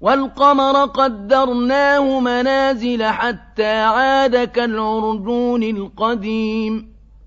وَالْقَمَرَ قَدَّرْنَاهُ مَنَازِلَ حَتَّىٰ عَادَ كَالْعُرْجُونِ الْقَدِيمِ.